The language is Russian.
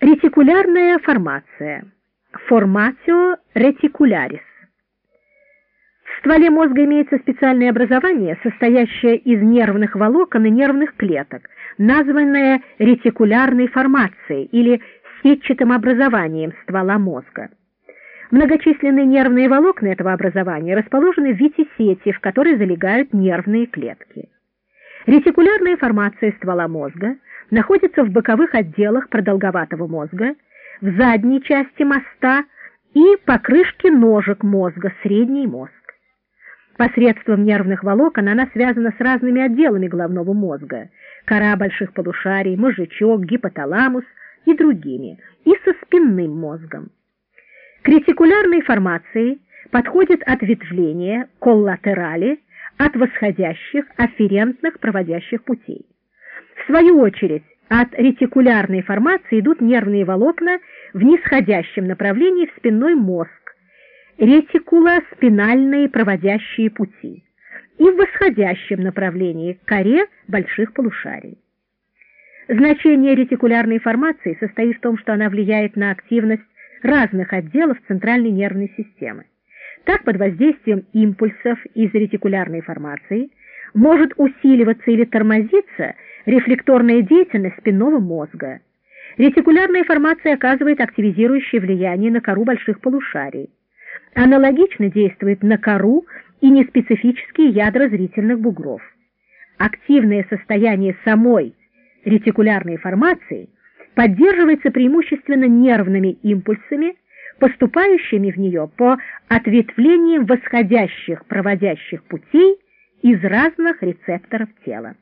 Ретикулярная формация. Форматио ретикулярис. В стволе мозга имеется специальное образование, состоящее из нервных волокон и нервных клеток, названное ретикулярной формацией или сетчатым образованием ствола мозга. Многочисленные нервные волокна этого образования расположены в виде сети, в которой залегают нервные клетки. Ретикулярная формация ствола мозга находится в боковых отделах продолговатого мозга, в задней части моста и покрышке ножек мозга, средний мозг. Посредством нервных волокон она связана с разными отделами головного мозга, кора больших полушарий, мозжечок, гипоталамус и другими, и со спинным мозгом. К ретикулярной формации подходит ответвление коллатерали от восходящих афферентных проводящих путей. В свою очередь, от ретикулярной формации идут нервные волокна в нисходящем направлении в спинной мозг, ретикулоспинальные проводящие пути, и в восходящем направлении к коре больших полушарий. Значение ретикулярной формации состоит в том, что она влияет на активность разных отделов центральной нервной системы. Так, под воздействием импульсов из ретикулярной формации может усиливаться или тормозиться рефлекторная деятельность спинного мозга. Ретикулярная формация оказывает активизирующее влияние на кору больших полушарий. Аналогично действует на кору и неспецифические ядра зрительных бугров. Активное состояние самой ретикулярной формации поддерживается преимущественно нервными импульсами, поступающими в нее по ответвлениям восходящих проводящих путей из разных рецепторов тела.